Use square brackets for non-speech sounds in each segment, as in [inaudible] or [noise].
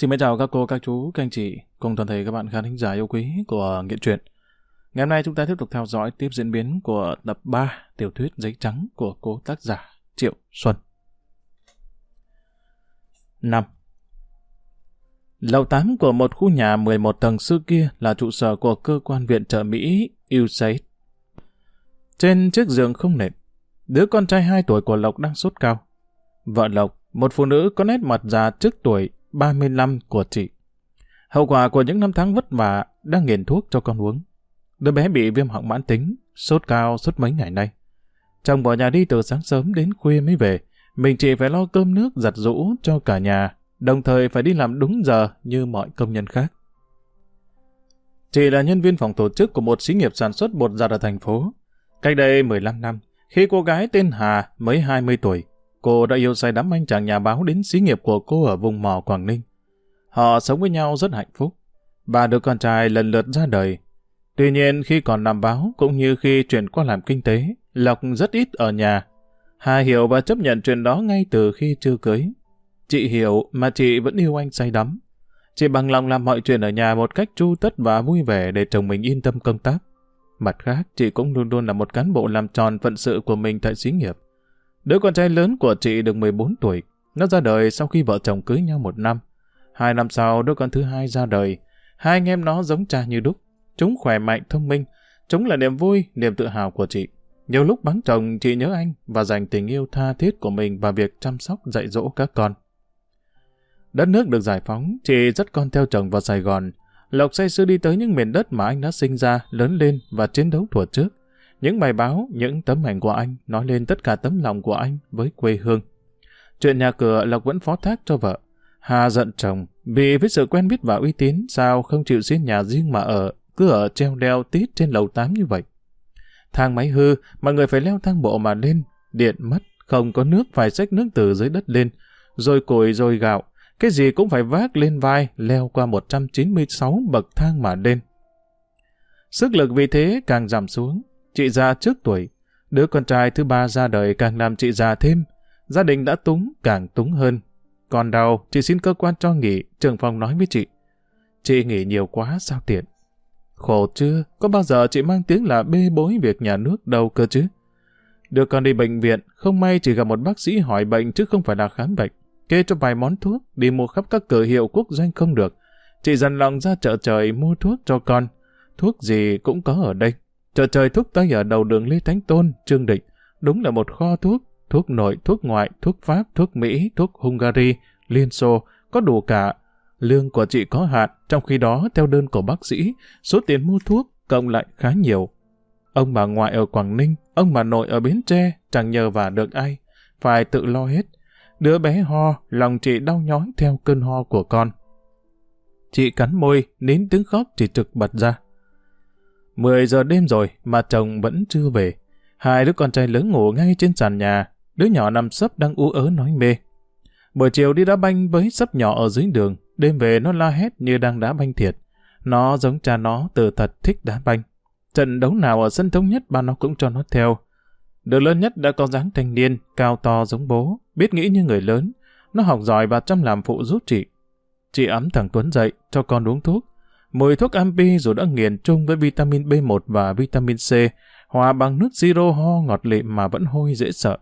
Xin chào các cô, các chú, các anh chị, cùng toàn thể các bạn khán thính giả yêu quý của Nghiện Truyện. Ngày hôm nay chúng ta tiếp tục theo dõi tiếp diễn biến của tập 3 tiểu thuyết Giấy Trắng của cô tác giả Triệu Xuân. 5. Lầu 8 của một khu nhà 11 tầng xưa kia là trụ sở của cơ quan viện trợ Mỹ USAID. Trên chiếc giường không nệm, đứa con trai 2 tuổi của Lộc đang sốt cao. Vợ Lộc, một phụ nữ có nét mặt già trước tuổi 35 của chị. Hậu quả của những năm tháng vất vả đang nghiền thuốc cho con uống. Đứa bé bị viêm họng mãn tính, sốt cao suốt mấy ngày nay. Chồng bỏ nhà đi từ sáng sớm đến khuya mới về. Mình chỉ phải lo cơm nước giặt rũ cho cả nhà, đồng thời phải đi làm đúng giờ như mọi công nhân khác. Chị là nhân viên phòng tổ chức của một xí nghiệp sản xuất bột giặt ở thành phố. Cách đây 15 năm, khi cô gái tên Hà mới 20 tuổi, cô đã yêu say đắm anh chàng nhà báo đến xí nghiệp của cô ở vùng mỏ Quảng Ninh. Họ sống với nhau rất hạnh phúc. Ba đứa con trai lần lượt ra đời. Tuy nhiên khi còn làm báo cũng như khi chuyển qua làm kinh tế, Lộc rất ít ở nhà. Hà hiểu và chấp nhận chuyện đó ngay từ khi chưa cưới. Chị hiểu mà chị vẫn yêu anh say đắm. Chị bằng lòng làm mọi chuyện ở nhà một cách chu tất và vui vẻ để chồng mình yên tâm công tác. Mặt khác, chị cũng luôn luôn là một cán bộ làm tròn phận sự của mình tại xí nghiệp. Đứa con trai lớn của chị được 14 tuổi. Nó ra đời sau khi vợ chồng cưới nhau một năm. Hai năm sau, đứa con thứ hai ra đời. Hai anh em nó giống cha như đúc. Chúng khỏe mạnh, thông minh. Chúng là niềm vui, niềm tự hào của chị. Nhiều lúc vắng chồng, chị nhớ anh và dành tình yêu tha thiết của mình vào việc chăm sóc dạy dỗ các con. Đất nước được giải phóng, chị dắt con theo chồng vào Sài Gòn. Lộc say sưa đi tới những miền đất mà anh đã sinh ra, lớn lên và chiến đấu thuở trước. Những bài báo, những tấm ảnh của anh nói lên tất cả tấm lòng của anh với quê hương. Chuyện nhà cửa Lộc vẫn phó thác cho vợ. Hà giận chồng, vì với sự quen biết và uy tín sao không chịu xin nhà riêng mà ở, cứ ở treo đeo tít trên lầu 8 như vậy. Thang máy hư, mọi người phải leo thang bộ mà lên, điện mất, không có nước phải xách nước từ dưới đất lên, rồi củi rồi gạo, cái gì cũng phải vác lên vai, leo qua 196 bậc thang mà lên. Sức lực vì thế càng giảm xuống, chị già trước tuổi, đứa con trai thứ ba ra đời càng làm chị già thêm, gia đình đã túng càng túng hơn. Còn đau, chị xin cơ quan cho nghỉ, trưởng phòng nói với chị. Chị nghỉ nhiều quá sao tiện. Khổ chưa, có bao giờ chị mang tiếng là bê bối việc nhà nước đâu cơ chứ? Đưa con đi bệnh viện, không may chỉ gặp một bác sĩ hỏi bệnh chứ không phải là khám bệnh. Kê cho vài món thuốc, đi mua khắp các cửa hiệu quốc doanh không được. Chị dần lòng ra chợ trời mua thuốc cho con. Thuốc gì cũng có ở đây. Chợ trời thuốc tây ở đầu đường Lê Thánh Tôn, Trương Định. Đúng là một kho thuốc. Thuốc nội, thuốc ngoại, thuốc Pháp, thuốc Mỹ, thuốc Hungary, Liên Xô, có đủ cả. Lương của chị có hạn, trong khi đó, theo đơn của bác sĩ, số tiền mua thuốc cộng lại khá nhiều. Ông bà ngoại ở Quảng Ninh, ông bà nội ở Bến Tre, chẳng nhờ vả được ai. Phải tự lo hết. Đứa bé ho, lòng chị đau nhói theo cơn ho của con. Chị cắn môi, nín tiếng khóc chỉ trực bật ra. 10 giờ đêm rồi mà chồng vẫn chưa về. Hai đứa con trai lớn ngủ ngay trên sàn nhà, đứa nhỏ nằm sấp đang ú ớ nói mê. Buổi chiều đi đá banh với sấp nhỏ ở dưới đường, đêm về nó la hét như đang đá banh thiệt. Nó giống cha nó từ thật thích đá banh. Trận đấu nào ở sân thống nhất ba nó cũng cho nó theo. Đứa lớn nhất đã có dáng thanh niên, cao to giống bố, biết nghĩ như người lớn. Nó học giỏi và chăm làm phụ giúp chị. Chị ấm thằng Tuấn dậy, cho con uống thuốc. Mùi thuốc ampi dù đã nghiền chung với vitamin B1 và vitamin C, hòa bằng nước siro ho ngọt lịm mà vẫn hôi dễ sợ.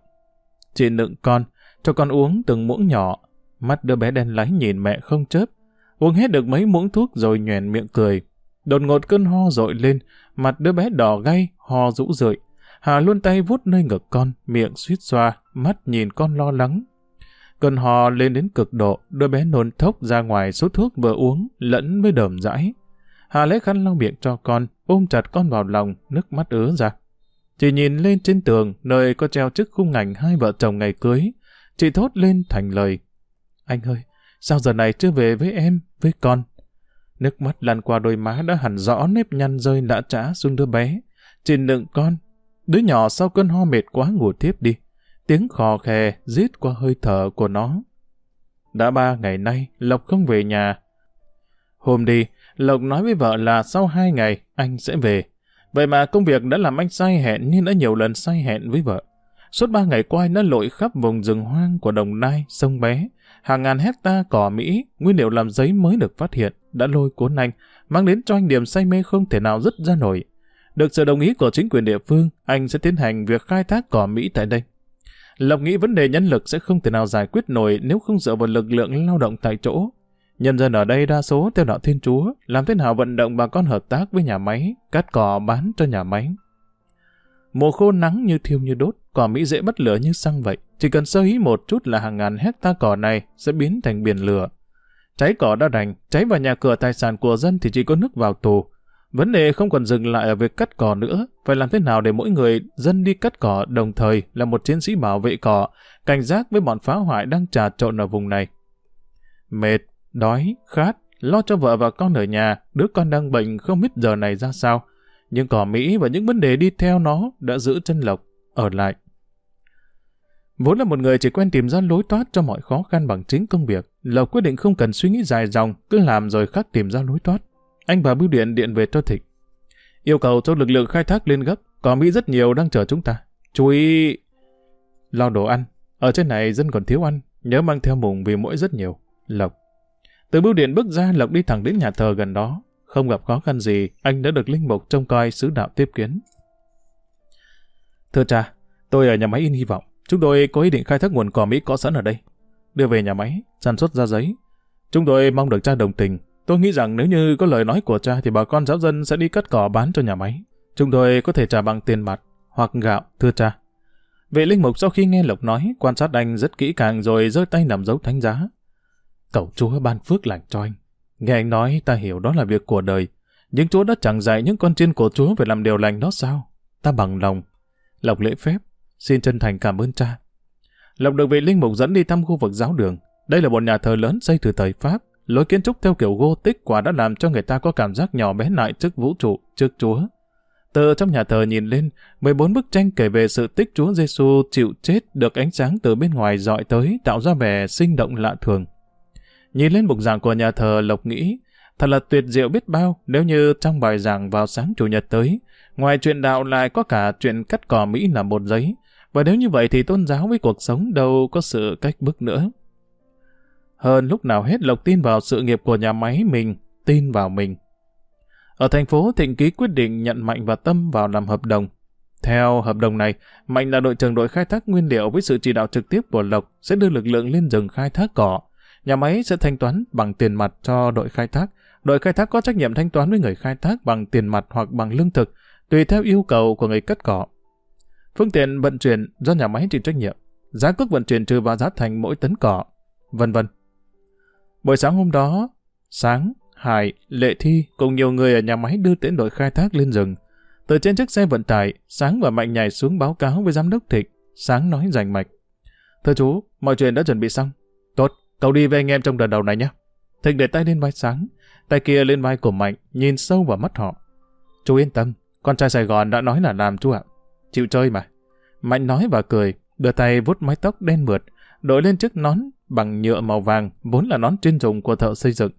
Chị nựng con, cho con uống từng muỗng nhỏ. Mắt đứa bé đen láy nhìn mẹ không chớp. Uống hết được mấy muỗng thuốc rồi nhoèn miệng cười. Đột ngột cơn ho dội lên, mặt đứa bé đỏ gay, ho rũ rượi. Hà luôn tay vuốt nơi ngực con, miệng suýt xoa, mắt nhìn con lo lắng. Cơn ho lên đến cực độ, đứa bé nôn thốc ra ngoài số thuốc vừa uống, lẫn với đờm dãi. Hà lấy khăn lau miệng cho con, ôm chặt con vào lòng, nước mắt ứa ra. Chị nhìn lên trên tường, nơi có treo chức khung ảnh hai vợ chồng ngày cưới. Chị thốt lên thành lời. Anh ơi, sao giờ này chưa về với em, với con? Nước mắt lăn qua đôi má đã hẳn rõ nếp nhăn rơi lã trã xuống đứa bé. Chị nựng con, Đứa nhỏ sau cơn ho mệt quá ngủ tiếp đi. Tiếng khò khè rít qua hơi thở của nó. Đã ba ngày nay, Lộc không về nhà. Hôm đi, Lộc nói với vợ là sau hai ngày anh sẽ về. Vậy mà công việc đã làm anh sai hẹn như đã nhiều lần sai hẹn với vợ. Suốt ba ngày qua anh đã lội khắp vùng rừng hoang của Đồng Nai, sông Bé. Hàng ngàn hecta cỏ Mỹ, nguyên liệu làm giấy mới được phát hiện, đã lôi cuốn anh, mang đến cho anh điểm say mê không thể nào dứt ra nổi. Được sự đồng ý của chính quyền địa phương, anh sẽ tiến hành việc khai thác cỏ Mỹ tại đây. Lộc nghĩ vấn đề nhân lực sẽ không thể nào giải quyết nổi nếu không dựa vào lực lượng lao động tại chỗ. Nhân dân ở đây đa số theo đạo Thiên Chúa, làm thế nào vận động bà con hợp tác với nhà máy, cắt cỏ bán cho nhà máy. Mùa khô nắng như thiêu như đốt, cỏ Mỹ dễ bắt lửa như xăng vậy. Chỉ cần sơ ý một chút là hàng ngàn hecta cỏ này sẽ biến thành biển lửa. Cháy cỏ đã đành, cháy vào nhà cửa tài sản của dân thì chỉ có nước vào tù. Vấn đề không còn dừng lại ở việc cắt cỏ nữa, phải làm thế nào để mỗi người dân đi cắt cỏ đồng thời là một chiến sĩ bảo vệ cỏ, cảnh giác với bọn phá hoại đang trà trộn ở vùng này. Mệt, đói, khát, lo cho vợ và con ở nhà, đứa con đang bệnh không biết giờ này ra sao. Nhưng cỏ Mỹ và những vấn đề đi theo nó đã giữ chân Lộc, ở lại. Vốn là một người chỉ quen tìm ra lối thoát cho mọi khó khăn bằng chính công việc, Lộc quyết định không cần suy nghĩ dài dòng, cứ làm rồi khắc tìm ra lối thoát. Anh vào bưu điện điện về cho Thịnh. Yêu cầu cho lực lượng khai thác lên gấp, cỏ Mỹ rất nhiều đang chờ chúng ta. Chú ý... Lo đồ ăn, ở trên này dân còn thiếu ăn, nhớ mang theo mùng vì mỗi rất nhiều. Lộc. Từ bưu điện bước ra, Lộc đi thẳng đến nhà thờ gần đó. Không gặp khó khăn gì, anh đã được linh mục trông coi sứ đạo tiếp kiến. Thưa cha, tôi ở nhà máy in hy vọng. Chúng tôi có ý định khai thác nguồn cỏ Mỹ có sẵn ở đây. Đưa về nhà máy, sản xuất ra giấy. Chúng tôi mong được cha đồng tình. Tôi nghĩ rằng nếu như có lời nói của cha thì bà con giáo dân sẽ đi cắt cỏ bán cho nhà máy. Chúng tôi có thể trả bằng tiền mặt hoặc gạo, thưa cha. Vệ linh mục sau khi nghe Lộc nói, quan sát anh rất kỹ càng rồi giơ tay nằm dấu thánh giá. Cậu chúa ban phước lành cho anh. Nghe anh nói ta hiểu đó là việc của đời. Nhưng chúa đã chẳng dạy những con chiên của chúa phải làm điều lành đó sao? Ta bằng lòng. Lộc lễ phép. Xin chân thành cảm ơn cha. Lộc được vị linh mục dẫn đi thăm khu vực giáo đường. Đây là một nhà thờ lớn xây từ thời Pháp. Lối kiến trúc theo kiểu Gothic quả đã làm cho người ta có cảm giác nhỏ bé lại trước vũ trụ, trước Chúa. Từ trong nhà thờ nhìn lên, 14 bức tranh kể về sự tích Chúa Giêsu chịu chết được ánh sáng từ bên ngoài dọi tới tạo ra vẻ sinh động lạ thường. Nhìn lên bục giảng của nhà thờ Lộc nghĩ, thật là tuyệt diệu biết bao nếu như trong bài giảng vào sáng Chủ nhật tới, ngoài chuyện đạo lại có cả chuyện cắt cỏ Mỹ là một giấy, và nếu như vậy thì tôn giáo với cuộc sống đâu có sự cách bức nữa. Hơn lúc nào hết Lộc tin vào sự nghiệp của nhà máy mình, tin vào mình. Ở thành phố Thịnh Ký quyết định nhận Mạnh và Tâm vào làm hợp đồng. Theo hợp đồng này, Mạnh là đội trưởng đội khai thác nguyên liệu với sự chỉ đạo trực tiếp của Lộc sẽ đưa lực lượng lên rừng khai thác cỏ, Nhà máy sẽ thanh toán bằng tiền mặt cho đội khai thác. Đội khai thác có trách nhiệm thanh toán với người khai thác bằng tiền mặt hoặc bằng lương thực, tùy theo yêu cầu của người cất cỏ. Phương tiện vận chuyển do nhà máy chịu trách nhiệm. Giá cước vận chuyển trừ vào giá thành mỗi tấn cỏ, vân vân. Buổi sáng hôm đó, Sáng, Hải, Lệ Thi cùng nhiều người ở nhà máy đưa tiễn đội khai thác lên rừng. Từ trên chiếc xe vận tải, Sáng và Mạnh nhảy xuống báo cáo với giám đốc Thịnh. Sáng nói rành mạch. Thưa chú, mọi chuyện đã chuẩn bị xong. Tốt, Cậu đi với anh em trong đợt đầu này nhé. Thịnh để tay lên vai sáng, tay kia lên vai của Mạnh, nhìn sâu vào mắt họ. Chú yên tâm, con trai Sài Gòn đã nói là làm chú ạ. Chịu chơi mà. Mạnh nói và cười, đưa tay vuốt mái tóc đen mượt, đội lên chiếc nón bằng nhựa màu vàng, vốn là nón chuyên dụng của thợ xây dựng.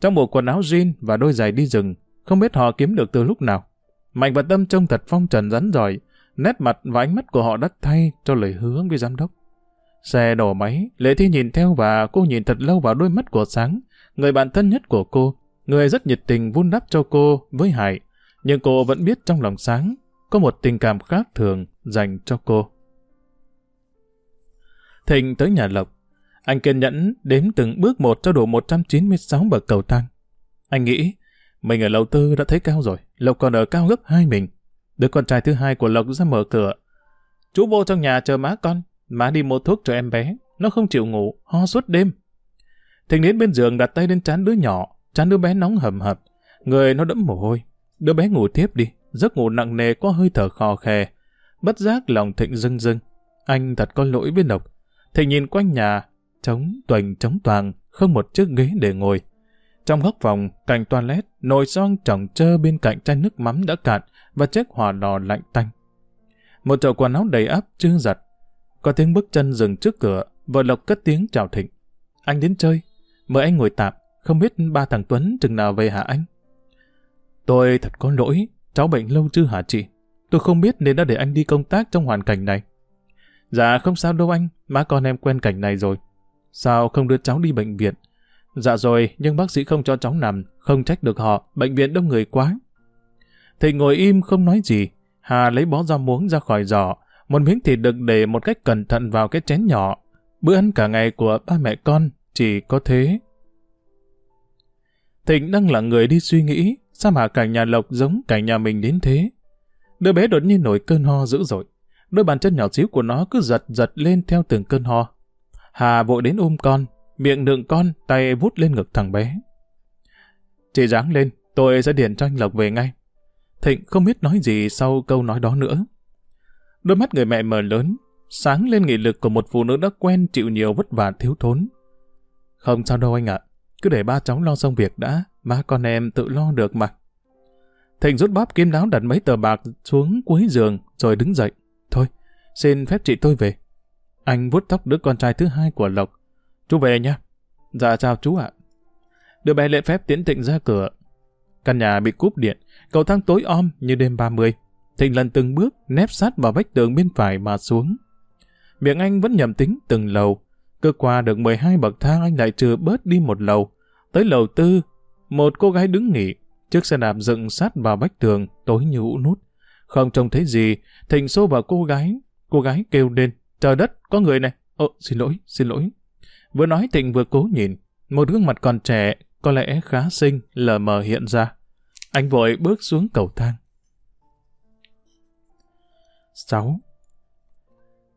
Trong bộ quần áo jean và đôi giày đi rừng, không biết họ kiếm được từ lúc nào. Mạnh và Tâm trông thật phong trần rắn giỏi, nét mặt và ánh mắt của họ đã thay cho lời hứa với giám đốc. Xe đổ máy, Lệ Thi nhìn theo và cô nhìn thật lâu vào đôi mắt của Sáng, người bạn thân nhất của cô, người rất nhiệt tình vun đắp cho cô với Hải. Nhưng cô vẫn biết trong lòng Sáng có một tình cảm khác thường dành cho cô. Thịnh tới nhà Lộc. Anh kiên nhẫn đếm từng bước một cho đủ 196 bậc cầu thang. Anh nghĩ, mình ở lầu tư đã thấy cao rồi, Lộc còn ở cao gấp hai mình. Đứa con trai thứ hai của Lộc ra mở cửa. Chú vô trong nhà chờ má con, Má đi mua thuốc cho em bé, nó không chịu ngủ, ho suốt đêm. Thịnh đến bên giường đặt tay lên trán đứa nhỏ, trán đứa bé nóng hầm hập, người nó đẫm mồ hôi. Đứa bé ngủ tiếp đi, giấc ngủ nặng nề có hơi thở khò khè. Bất giác lòng Thịnh rưng rưng. Anh thật có lỗi với Độc. Thịnh nhìn quanh nhà, trống tuềnh trống toàn, không một chiếc ghế để ngồi. Trong góc phòng, cạnh toilet, nồi son trồng trơ bên cạnh chai nước mắm đã cạn và chiếc hòa lò lạnh tanh. Một chậu quần áo đầy áp chưa giặt, có tiếng bước chân dừng trước cửa, vợ Lộc cất tiếng chào Thịnh. Anh đến chơi, mời anh ngồi tạm, không biết ba thằng Tuấn chừng nào về hả anh? Tôi thật có lỗi, cháu bệnh lâu chưa hả chị? Tôi không biết nên đã để anh đi công tác trong hoàn cảnh này. Dạ không sao đâu anh, má con em quen cảnh này rồi. Sao không đưa cháu đi bệnh viện? Dạ rồi, nhưng bác sĩ không cho cháu nằm, không trách được họ, bệnh viện đông người quá. Thịnh ngồi im không nói gì, Hà lấy bó rau muống ra khỏi giỏ, một miếng thịt được để một cách cẩn thận vào cái chén nhỏ. Bữa ăn cả ngày của ba mẹ con chỉ có thế. Thịnh đang là người đi suy nghĩ, sao mà cảnh nhà Lộc giống cảnh nhà mình đến thế? Đứa bé đột nhiên nổi cơn ho dữ dội. Đôi bàn chân nhỏ xíu của nó cứ giật giật lên theo từng cơn ho. Hà vội đến ôm con, miệng đựng con, tay vút lên ngực thằng bé. Chị dáng lên, tôi sẽ điện cho anh Lộc về ngay. Thịnh không biết nói gì sau câu nói đó nữa. Đôi mắt người mẹ mở lớn, sáng lên nghị lực của một phụ nữ đã quen chịu nhiều vất vả thiếu thốn. Không sao đâu anh ạ, cứ để ba cháu lo xong việc đã, ba con em tự lo được mà. Thịnh rút bóp kim đáo đặt mấy tờ bạc xuống cuối giường rồi đứng dậy. Thôi, xin phép chị tôi về. Anh vuốt tóc đứa con trai thứ hai của Lộc. Chú về nha. Dạ chào chú ạ. Đứa bé lễ phép tiến Thịnh ra cửa. Căn nhà bị cúp điện, cầu thang tối om như đêm 30. Thịnh lần từng bước nép sát vào vách tường bên phải mà xuống. Miệng anh vẫn nhầm tính từng lầu. Cứ qua được 12 bậc thang anh lại trừ bớt đi một lầu. Tới lầu tư, một cô gái đứng nghỉ, chiếc xe đạp dựng sát vào vách tường, tối như ũ nút. Không trông thấy gì, Thịnh xô vào cô gái. Cô gái kêu lên, trời đất, có người này. Ồ, xin lỗi, xin lỗi. Vừa nói Thịnh vừa cố nhìn, một gương mặt còn trẻ, có lẽ khá xinh, lờ mờ hiện ra. Anh vội bước xuống cầu thang. 6.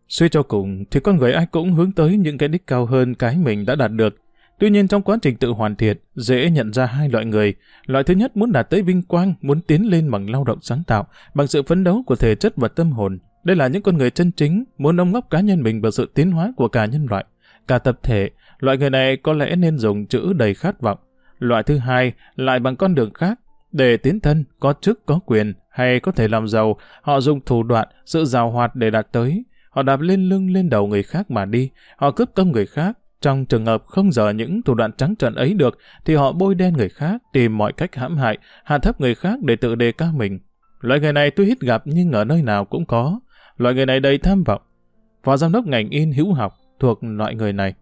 Suy cho cùng thì con người ai cũng hướng tới những cái đích cao hơn cái mình đã đạt được. Tuy nhiên trong quá trình tự hoàn thiện, dễ nhận ra hai loại người. Loại thứ nhất muốn đạt tới vinh quang, muốn tiến lên bằng lao động sáng tạo, bằng sự phấn đấu của thể chất và tâm hồn. Đây là những con người chân chính, muốn đóng góp cá nhân mình vào sự tiến hóa của cả nhân loại. Cả tập thể, loại người này có lẽ nên dùng chữ đầy khát vọng. Loại thứ hai lại bằng con đường khác, để tiến thân, có chức, có quyền, hay có thể làm giàu, họ dùng thủ đoạn, sự giàu hoạt để đạt tới. Họ đạp lên lưng lên đầu người khác mà đi, họ cướp công người khác. Trong trường hợp không giờ những thủ đoạn trắng trợn ấy được, thì họ bôi đen người khác, tìm mọi cách hãm hại, hạ thấp người khác để tự đề cao mình. Loại người này tuy ít gặp nhưng ở nơi nào cũng có. Loại người này đầy tham vọng. Phó giám đốc ngành in hữu học thuộc loại người này.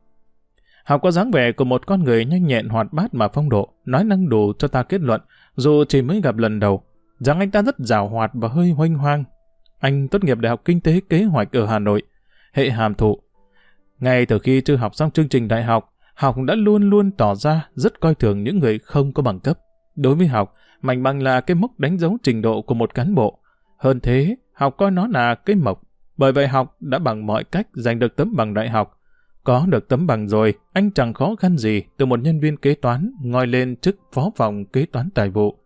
Học có dáng vẻ của một con người nhanh nhẹn hoạt bát mà phong độ, nói năng đủ cho ta kết luận, dù chỉ mới gặp lần đầu, rằng anh ta rất rào hoạt và hơi hoanh hoang. Anh tốt nghiệp Đại học Kinh tế Kế hoạch ở Hà Nội, hệ hàm thụ. Ngay từ khi chưa học xong chương trình đại học, học đã luôn luôn tỏ ra rất coi thường những người không có bằng cấp. Đối với học, mạnh bằng là cái mốc đánh dấu trình độ của một cán bộ. Hơn thế, học coi nó là cái mộc. Bởi vậy học đã bằng mọi cách giành được tấm bằng đại học. Có được tấm bằng rồi, anh chẳng khó khăn gì từ một nhân viên kế toán ngoi lên chức phó phòng kế toán tài vụ.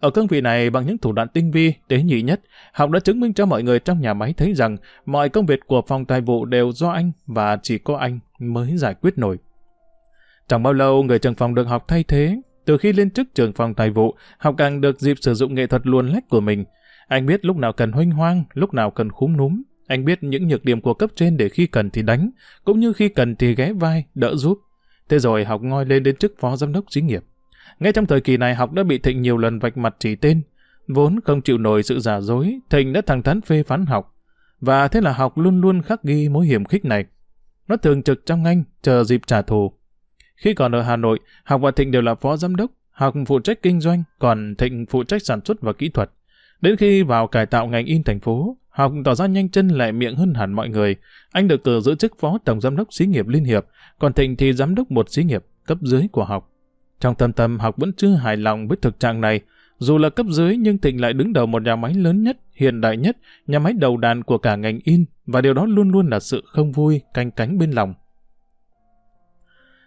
Ở cương vị này bằng những thủ đoạn tinh vi, tế nhị nhất, học đã chứng minh cho mọi người trong nhà máy thấy rằng mọi công việc của phòng tài vụ đều do anh và chỉ có anh mới giải quyết nổi. Chẳng bao lâu người trưởng phòng được học thay thế, từ khi lên chức trưởng phòng tài vụ, học càng được dịp sử dụng nghệ thuật luồn lách của mình. Anh biết lúc nào cần hoanh hoang, lúc nào cần khúm núm. Anh biết những nhược điểm của cấp trên để khi cần thì đánh, cũng như khi cần thì ghé vai, đỡ giúp. Thế rồi học ngoi lên đến chức phó giám đốc xí nghiệp. Ngay trong thời kỳ này học đã bị Thịnh nhiều lần vạch mặt chỉ tên. Vốn không chịu nổi sự giả dối, Thịnh đã thẳng thắn phê phán học. Và thế là học luôn luôn khắc ghi mối hiểm khích này. Nó thường trực trong anh, chờ dịp trả thù. Khi còn ở Hà Nội, học và Thịnh đều là phó giám đốc, học phụ trách kinh doanh, còn Thịnh phụ trách sản xuất và kỹ thuật. Đến khi vào cải tạo ngành in thành phố, học tỏ ra nhanh chân lại miệng hơn hẳn mọi người. Anh được cử giữ chức phó tổng giám đốc xí nghiệp Liên Hiệp, còn Thịnh thì giám đốc một xí nghiệp cấp dưới của học. Trong tâm tâm học vẫn chưa hài lòng với thực trạng này. Dù là cấp dưới nhưng Thịnh lại đứng đầu một nhà máy lớn nhất, hiện đại nhất, nhà máy đầu đàn của cả ngành in và điều đó luôn luôn là sự không vui, canh cánh bên lòng.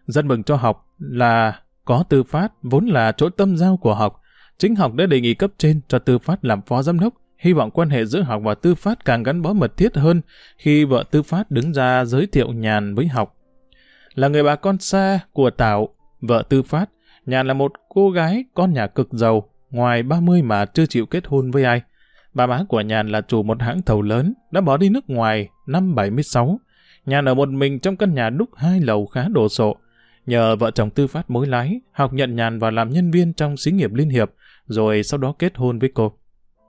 Rất mừng cho học là có tư phát vốn là chỗ tâm giao của học. Chính học đã đề nghị cấp trên cho tư phát làm phó giám đốc, hy vọng quan hệ giữa học và tư phát càng gắn bó mật thiết hơn khi vợ tư phát đứng ra giới thiệu nhàn với học. Là người bà con xa của Tảo, vợ tư phát, Nhàn là một cô gái con nhà cực giàu, ngoài 30 mà chưa chịu kết hôn với ai. Bà má của Nhàn là chủ một hãng thầu lớn, đã bỏ đi nước ngoài năm 76. Nhàn ở một mình trong căn nhà đúc hai lầu khá đồ sộ. Nhờ vợ chồng tư phát mối lái, học nhận Nhàn và làm nhân viên trong xí nghiệp Liên Hiệp, rồi sau đó kết hôn với cô.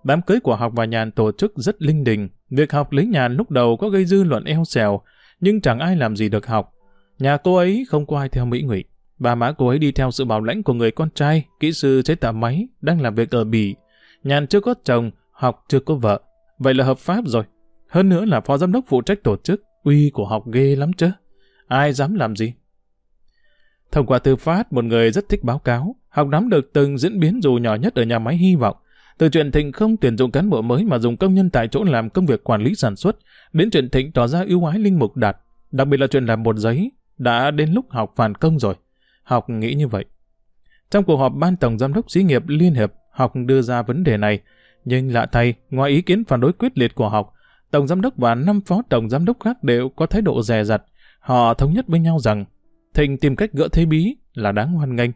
Đám cưới của học và nhàn tổ chức rất linh đình. Việc học lấy nhàn lúc đầu có gây dư luận eo xèo, nhưng chẳng ai làm gì được học. Nhà cô ấy không có ai theo Mỹ Ngụy. Bà má cô ấy đi theo sự bảo lãnh của người con trai, kỹ sư chế tạo máy, đang làm việc ở Bỉ. Nhàn chưa có chồng, học chưa có vợ. Vậy là hợp pháp rồi. Hơn nữa là phó giám đốc phụ trách tổ chức, uy của học ghê lắm chứ. Ai dám làm gì? Thông qua tư phát, một người rất thích báo cáo, học nắm được từng diễn biến dù nhỏ nhất ở nhà máy hy vọng. Từ chuyện Thịnh không tuyển dụng cán bộ mới mà dùng công nhân tại chỗ làm công việc quản lý sản xuất, đến chuyện Thịnh tỏ ra ưu ái linh mục đạt, đặc biệt là chuyện làm một giấy, đã đến lúc học phản công rồi. Học nghĩ như vậy. Trong cuộc họp ban tổng giám đốc xí nghiệp Liên Hiệp, học đưa ra vấn đề này, nhưng lạ thay, ngoài ý kiến phản đối quyết liệt của học, tổng giám đốc và năm phó tổng giám đốc khác đều có thái độ dè dặt. Họ thống nhất với nhau rằng Thịnh tìm cách gỡ thế bí là đáng hoan nghênh.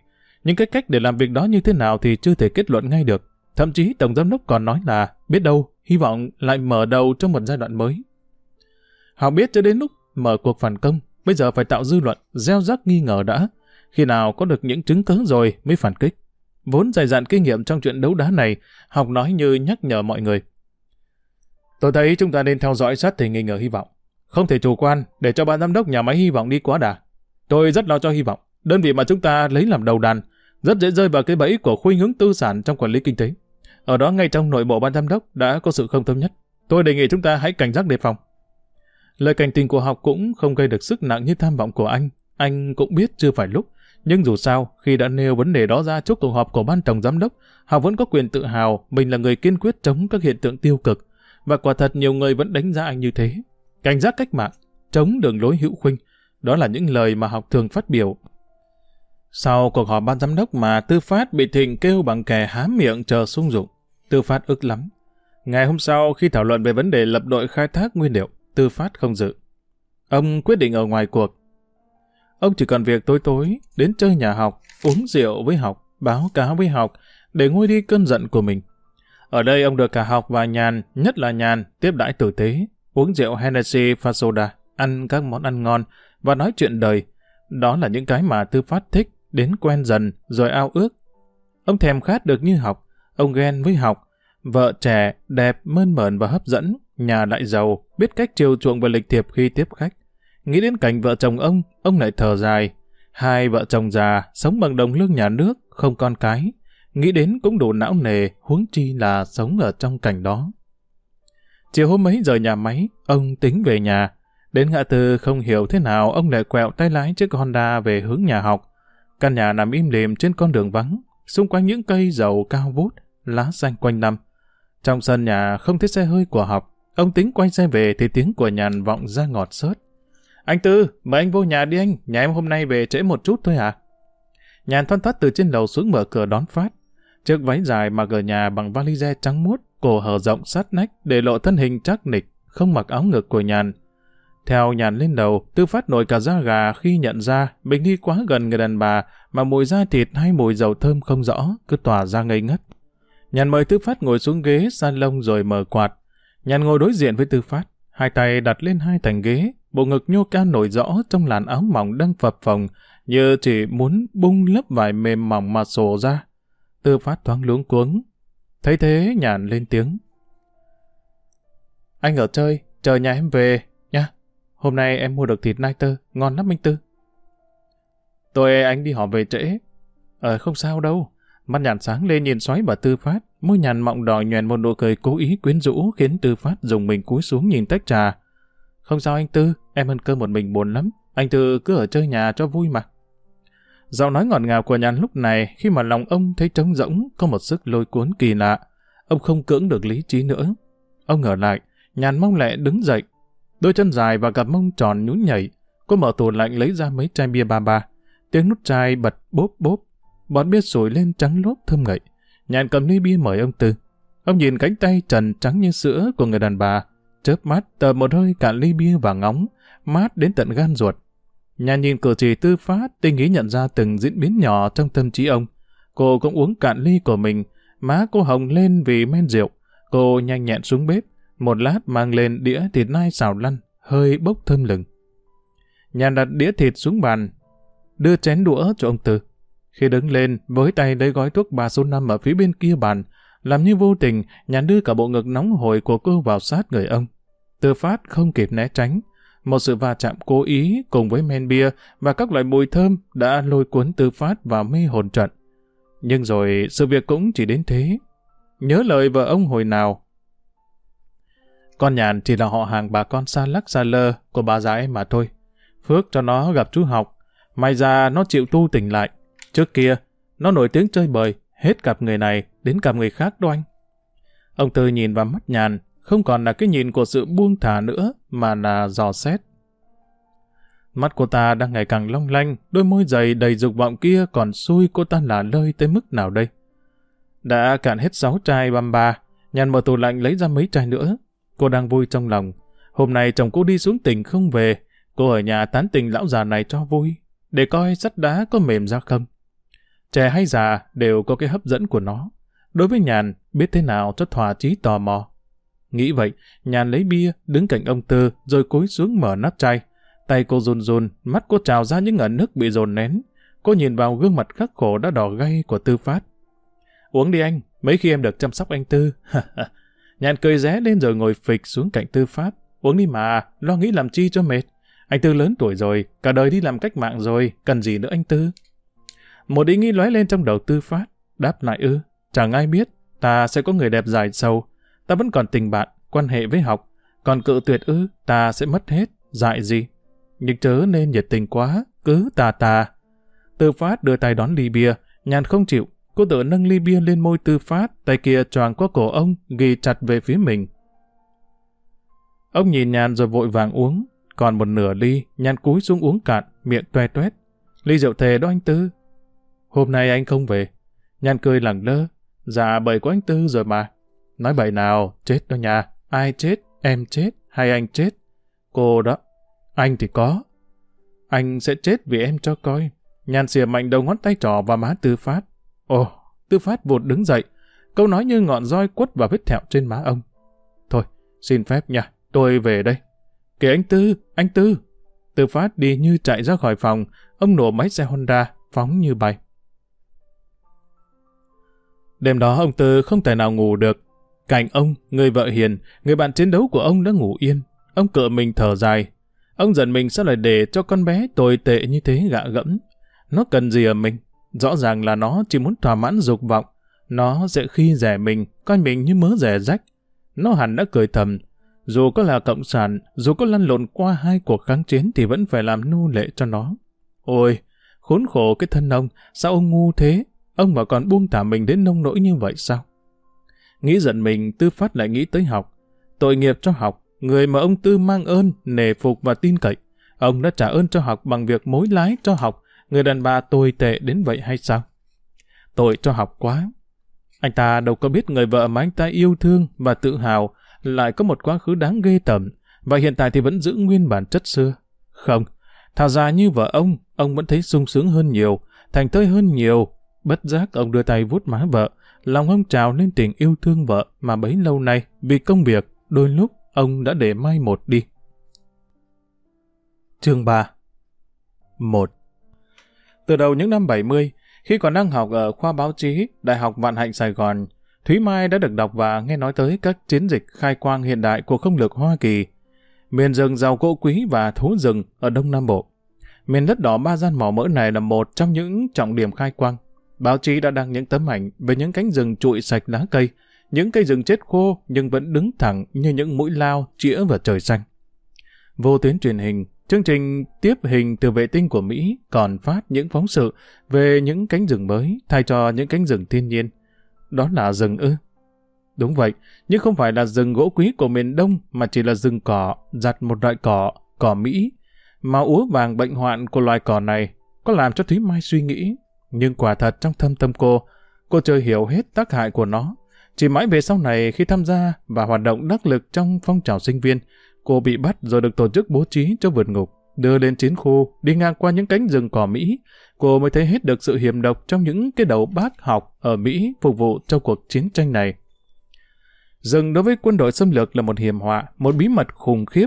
Nhưng cái cách để làm việc đó như thế nào thì chưa thể kết luận ngay được. Thậm chí Tổng Giám đốc còn nói là biết đâu, hy vọng lại mở đầu trong một giai đoạn mới. Họ biết cho đến lúc mở cuộc phản công, bây giờ phải tạo dư luận, gieo rắc nghi ngờ đã. Khi nào có được những chứng cứ rồi mới phản kích. Vốn dày dạn kinh nghiệm trong chuyện đấu đá này, học nói như nhắc nhở mọi người. Tôi thấy chúng ta nên theo dõi sát tình hình ở hy vọng. Không thể chủ quan để cho ban giám đốc nhà máy hy vọng đi quá đà. Tôi rất lo cho hy vọng. Đơn vị mà chúng ta lấy làm đầu đàn, rất dễ rơi vào cái bẫy của khuynh hướng tư sản trong quản lý kinh tế. Ở đó ngay trong nội bộ ban giám đốc đã có sự không thống nhất. Tôi đề nghị chúng ta hãy cảnh giác đề phòng. Lời cảnh tình của học cũng không gây được sức nặng như tham vọng của anh. Anh cũng biết chưa phải lúc. Nhưng dù sao, khi đã nêu vấn đề đó ra trước cuộc họp của ban tổng giám đốc, học vẫn có quyền tự hào mình là người kiên quyết chống các hiện tượng tiêu cực. Và quả thật nhiều người vẫn đánh giá anh như thế. Cảnh giác cách mạng, chống đường lối hữu khuynh, đó là những lời mà học thường phát biểu. Sau cuộc họp ban giám đốc mà Tư Phát bị Thịnh kêu bằng kẻ há miệng chờ sung dụng, Tư Phát ức lắm. Ngày hôm sau khi thảo luận về vấn đề lập đội khai thác nguyên liệu, Tư Phát không dự. Ông quyết định ở ngoài cuộc. Ông chỉ cần việc tối tối đến chơi nhà học, uống rượu với học, báo cáo với học để nguôi đi cơn giận của mình. Ở đây ông được cả học và nhàn, nhất là nhàn, tiếp đãi tử tế, uống rượu Hennessy pha soda, ăn các món ăn ngon và nói chuyện đời. Đó là những cái mà Tư Phát thích, đến quen dần rồi ao ước. Ông thèm khát được như học, ông ghen với học. Vợ trẻ, đẹp, mơn mởn và hấp dẫn, nhà lại giàu, biết cách chiều chuộng và lịch thiệp khi tiếp khách. Nghĩ đến cảnh vợ chồng ông, ông lại thở dài. Hai vợ chồng già, sống bằng đồng lương nhà nước, không con cái. Nghĩ đến cũng đủ não nề, huống chi là sống ở trong cảnh đó. Chiều hôm ấy giờ nhà máy, ông tính về nhà. Đến ngã tư không hiểu thế nào ông lại quẹo tay lái chiếc Honda về hướng nhà học. Căn nhà nằm im lìm trên con đường vắng, xung quanh những cây dầu cao vút, lá xanh quanh năm. Trong sân nhà không thấy xe hơi của học, ông tính quay xe về thì tiếng của nhàn vọng ra ngọt sớt. Anh Tư, mời anh vô nhà đi anh, nhà em hôm nay về trễ một chút thôi à? Nhàn thoăn thoát từ trên lầu xuống mở cửa đón phát. Chiếc váy dài mặc ở nhà bằng vali trắng muốt, cổ hở rộng sát nách để lộ thân hình chắc nịch, không mặc áo ngực của nhàn. Theo nhàn lên đầu, tư phát nổi cả da gà khi nhận ra mình đi quá gần người đàn bà mà mùi da thịt hay mùi dầu thơm không rõ, cứ tỏa ra ngây ngất. Nhàn mời tư phát ngồi xuống ghế salon rồi mở quạt. Nhàn ngồi đối diện với tư phát, hai tay đặt lên hai thành ghế, bộ ngực nhô cao nổi rõ trong làn áo mỏng đang phập phồng, như chỉ muốn bung lớp vải mềm mỏng mà sổ ra. Tư phát thoáng luống cuống. Thấy thế nhàn lên tiếng. Anh ở chơi, chờ nhà em về, Hôm nay em mua được thịt nai tơ, ngon lắm Minh Tư. Tôi anh đi họp về trễ. Ờ không sao đâu. Mắt nhàn sáng lên nhìn xoáy bà Tư Phát, môi nhàn mọng đỏ nhoèn một nụ cười cố ý quyến rũ khiến Tư Phát dùng mình cúi xuống nhìn tách trà. Không sao anh Tư, em ăn cơm một mình buồn lắm. Anh Tư cứ ở chơi nhà cho vui mà. Giọng nói ngọt ngào của nhàn lúc này khi mà lòng ông thấy trống rỗng có một sức lôi cuốn kỳ lạ. Ông không cưỡng được lý trí nữa. Ông ở lại, nhàn mong lẹ đứng dậy, Đôi chân dài và cặp mông tròn nhún nhảy. Cô mở tủ lạnh lấy ra mấy chai bia ba ba. Tiếng nút chai bật bốp bốp. Bọt bia sủi lên trắng lốp thơm ngậy. Nhàn cầm ly bia mời ông Tư. Ông nhìn cánh tay trần trắng như sữa của người đàn bà. Chớp mắt tờ một hơi cạn ly bia và ngóng. Mát đến tận gan ruột. Nhàn nhìn cử chỉ tư phát, tinh ý nhận ra từng diễn biến nhỏ trong tâm trí ông. Cô cũng uống cạn ly của mình. Má cô hồng lên vì men rượu. Cô nhanh nhẹn xuống bếp một lát mang lên đĩa thịt nai xào lăn, hơi bốc thơm lừng. Nhàn đặt đĩa thịt xuống bàn, đưa chén đũa cho ông Tư. Khi đứng lên, với tay lấy gói thuốc bà số năm ở phía bên kia bàn, làm như vô tình, nhàn đưa cả bộ ngực nóng hổi của cô vào sát người ông. Tư phát không kịp né tránh. Một sự va chạm cố ý cùng với men bia và các loại mùi thơm đã lôi cuốn tư phát vào mê hồn trận. Nhưng rồi sự việc cũng chỉ đến thế. Nhớ lời vợ ông hồi nào. Con nhàn chỉ là họ hàng bà con xa lắc xa lơ của bà già em mà thôi. Phước cho nó gặp chú học. May ra nó chịu tu tỉnh lại. Trước kia, nó nổi tiếng chơi bời, hết cặp người này đến cặp người khác đó anh. Ông Tư nhìn vào mắt nhàn, không còn là cái nhìn của sự buông thả nữa, mà là dò xét. Mắt cô ta đang ngày càng long lanh, đôi môi dày đầy dục vọng kia còn xui cô ta là lơi tới mức nào đây? Đã cạn hết sáu chai băm ba, nhàn mở tủ lạnh lấy ra mấy chai nữa. Cô đang vui trong lòng. Hôm nay chồng cô đi xuống tỉnh không về, cô ở nhà tán tình lão già này cho vui, để coi sắt đá có mềm ra không. Trẻ hay già đều có cái hấp dẫn của nó. Đối với Nhàn, biết thế nào cho thỏa chí tò mò. Nghĩ vậy, Nhàn lấy bia, đứng cạnh ông Tư, rồi cúi xuống mở nắp chai. Tay cô run run, mắt cô trào ra những ẩn nước bị dồn nén. Cô nhìn vào gương mặt khắc khổ đã đỏ gay của Tư Phát. Uống đi anh, mấy khi em được chăm sóc anh Tư. [laughs] Nhàn cười ré lên rồi ngồi phịch xuống cạnh Tư Phát. Uống đi mà, lo nghĩ làm chi cho mệt. Anh Tư lớn tuổi rồi, cả đời đi làm cách mạng rồi, cần gì nữa anh Tư. Một ý nghĩ lóe lên trong đầu Tư Phát. Đáp lại ư, chẳng ai biết, ta sẽ có người đẹp dài sâu. Ta vẫn còn tình bạn, quan hệ với học. Còn cự tuyệt ư, ta sẽ mất hết, dại gì. Nhưng chớ nên nhiệt tình quá, cứ tà tà. Tư Phát đưa tay đón ly bia, nhàn không chịu. Cô tự nâng ly bia lên môi Tư Phát, tay kia choàng qua cổ ông, ghi chặt về phía mình. Ông nhìn nhàn rồi vội vàng uống, còn một nửa ly, nhàn cúi xuống uống cạn, miệng toe toét. Ly rượu thề đó anh Tư. Hôm nay anh không về. Nhàn cười lẳng lơ. Dạ bậy của anh Tư rồi mà. Nói bậy nào, chết đó nha. Ai chết, em chết, hay anh chết? Cô đó. Anh thì có. Anh sẽ chết vì em cho coi. Nhàn xìa mạnh đầu ngón tay trỏ vào má Tư Phát. Ồ, Tư Phát vụt đứng dậy. Câu nói như ngọn roi quất vào vết thẹo trên má ông. Thôi, xin phép nha, tôi về đây. Kìa anh Tư, anh Tư. Tư Phát đi như chạy ra khỏi phòng, ông nổ máy xe Honda, phóng như bay. Đêm đó ông Tư không thể nào ngủ được. Cạnh ông, người vợ hiền, người bạn chiến đấu của ông đã ngủ yên. Ông cựa mình thở dài. Ông giận mình sao lại để cho con bé tồi tệ như thế gạ gẫm. Nó cần gì ở mình? Rõ ràng là nó chỉ muốn thỏa mãn dục vọng. Nó sẽ khi rẻ mình, coi mình như mớ rẻ rách. Nó hẳn đã cười thầm. Dù có là cộng sản, dù có lăn lộn qua hai cuộc kháng chiến thì vẫn phải làm nô lệ cho nó. Ôi, khốn khổ cái thân ông, sao ông ngu thế? Ông mà còn buông thả mình đến nông nỗi như vậy sao? Nghĩ giận mình, Tư Phát lại nghĩ tới học. Tội nghiệp cho học, người mà ông Tư mang ơn, nề phục và tin cậy. Ông đã trả ơn cho học bằng việc mối lái cho học, người đàn bà tồi tệ đến vậy hay sao? Tội cho học quá. Anh ta đâu có biết người vợ mà anh ta yêu thương và tự hào lại có một quá khứ đáng ghê tởm và hiện tại thì vẫn giữ nguyên bản chất xưa. Không, thà ra như vợ ông, ông vẫn thấy sung sướng hơn nhiều, thành thơi hơn nhiều Bất giác ông đưa tay vuốt má vợ, lòng ông trào lên tình yêu thương vợ mà bấy lâu nay vì công việc, đôi lúc ông đã để mai một đi. Chương 3 1 từ đầu những năm 70, khi còn đang học ở khoa báo chí, Đại học Vạn Hạnh Sài Gòn, Thúy Mai đã được đọc và nghe nói tới các chiến dịch khai quang hiện đại của không lực Hoa Kỳ, miền rừng giàu gỗ quý và thú rừng ở Đông Nam Bộ. Miền đất đỏ ba gian mỏ mỡ này là một trong những trọng điểm khai quang. Báo chí đã đăng những tấm ảnh về những cánh rừng trụi sạch lá cây, những cây rừng chết khô nhưng vẫn đứng thẳng như những mũi lao chĩa vào trời xanh. Vô tuyến truyền hình, chương trình tiếp hình từ vệ tinh của Mỹ còn phát những phóng sự về những cánh rừng mới thay cho những cánh rừng thiên nhiên. Đó là rừng ư? Đúng vậy, nhưng không phải là rừng gỗ quý của miền Đông mà chỉ là rừng cỏ, giặt một loại cỏ, cỏ Mỹ. Màu úa vàng bệnh hoạn của loài cỏ này có làm cho Thúy Mai suy nghĩ nhưng quả thật trong thâm tâm cô, cô chưa hiểu hết tác hại của nó. Chỉ mãi về sau này khi tham gia và hoạt động đắc lực trong phong trào sinh viên, cô bị bắt rồi được tổ chức bố trí cho vượt ngục, đưa lên chiến khu, đi ngang qua những cánh rừng cỏ Mỹ. Cô mới thấy hết được sự hiểm độc trong những cái đầu bác học ở Mỹ phục vụ cho cuộc chiến tranh này. Rừng đối với quân đội xâm lược là một hiểm họa, một bí mật khủng khiếp.